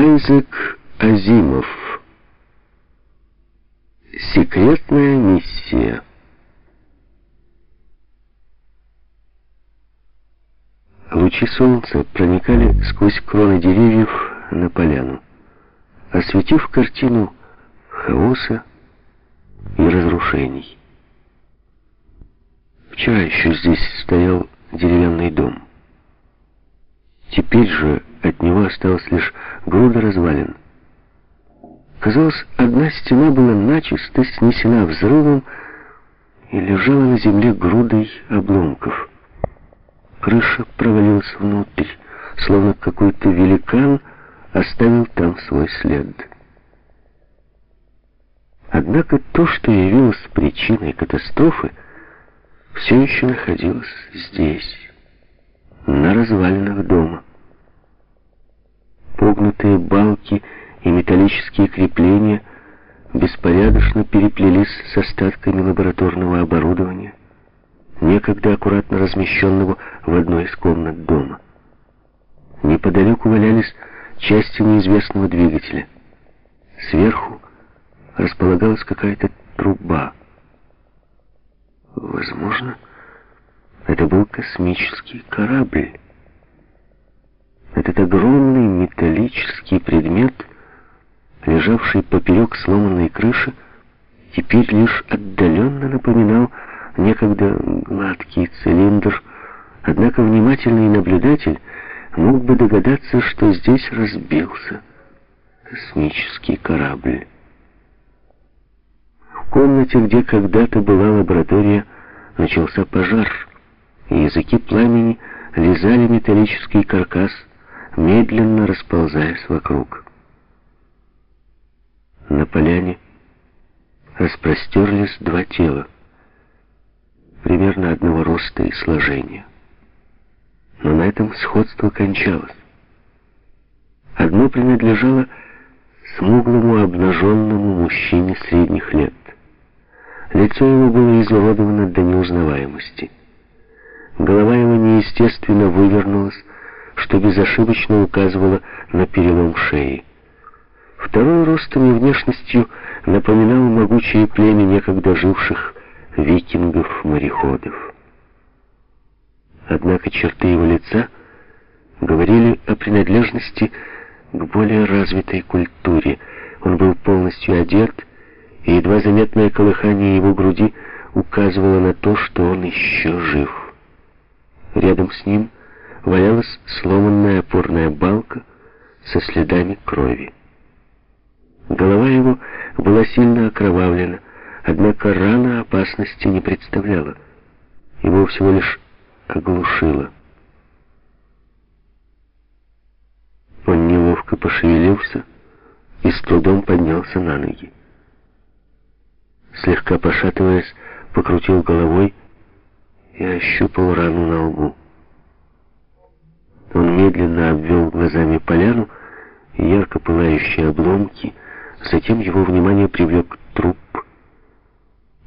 Айзек Азимов. Секретная миссия. Лучи солнца проникали сквозь кроны деревьев на поляну, осветив картину хаоса и разрушений. Вчера еще здесь стоял деревянный дом. Теперь же от него осталась лишь груда развалин. Казалось, одна стена была начисто снесена взрывом и лежала на земле грудой обломков. Крыша провалилась внутрь, словно какой-то великан оставил там свой след. Однако то, что явилось причиной катастрофы, все еще находилось здесь, на развалинах дома. Погнутые балки и металлические крепления беспорядочно переплелись с остатками лабораторного оборудования, некогда аккуратно размещенного в одной из комнат дома. Неподалеку валялись части неизвестного двигателя. Сверху располагалась какая-то труба. Возможно, это был космический корабль. Этот огромный металлический предмет, лежавший поперек сломанной крыши, теперь лишь отдаленно напоминал некогда гладкий цилиндр, однако внимательный наблюдатель мог бы догадаться, что здесь разбился космический корабль. В комнате, где когда-то была лаборатория, начался пожар, языки пламени лизали металлический каркас, медленно расползаясь вокруг. На поляне распростерлись два тела, примерно одного роста и сложения. Но на этом сходство кончалось. Одно принадлежало смуглому обнаженному мужчине средних лет. Лицо его было изуродовано до неузнаваемости. Голова его неестественно вывернулась, что безошибочно указывало на перелом шеи. Второй ростом и внешностью напоминал могучее племя некогда живших викингов-мореходов. Однако черты его лица говорили о принадлежности к более развитой культуре. Он был полностью одет, и едва заметное колыхание его груди указывало на то, что он еще жив. Рядом с ним валялась сломанная опорная балка со следами крови. Голова его была сильно окровавлена, однако рана опасности не представляла. Его всего лишь оглушило. Он неловко пошевелился и с трудом поднялся на ноги. Слегка пошатываясь, покрутил головой и ощупал рану на лбу. Он медленно обвел глазами поляну и ярко пылающие обломки, затем его внимание привлек труп,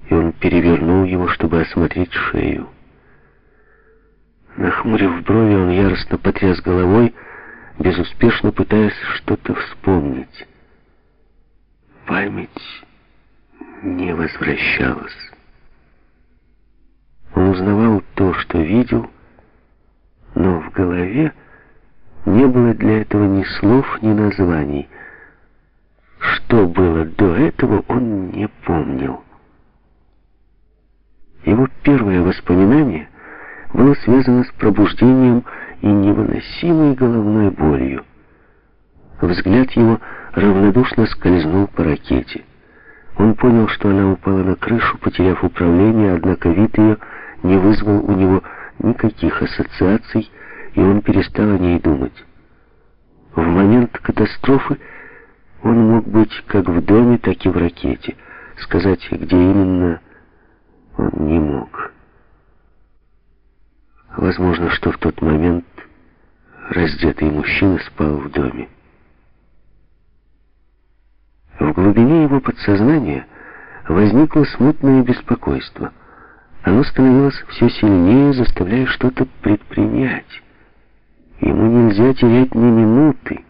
и он перевернул его, чтобы осмотреть шею. Нахмурив брови, он яростно потряс головой, безуспешно пытаясь что-то вспомнить. Память не возвращалась. Он узнавал то, что видел, но в голове не было для этого ни слов, ни названий. Что было до этого, он не помнил. Его первое воспоминание было связано с пробуждением и невыносимой головной болью. Взгляд его равнодушно скользнул по ракете. Он понял, что она упала на крышу, потеряв управление, однако вид ее не вызвал у него никаких ассоциаций, и он перестал о ней думать. В момент катастрофы он мог быть как в доме, так и в ракете. Сказать, где именно, он не мог. Возможно, что в тот момент раздетый мужчина спал в доме. В глубине его подсознания возникло смутное беспокойство — оно становилось все сильнее, заставляя что-то предпринять. Ему нельзя терять ни минуты.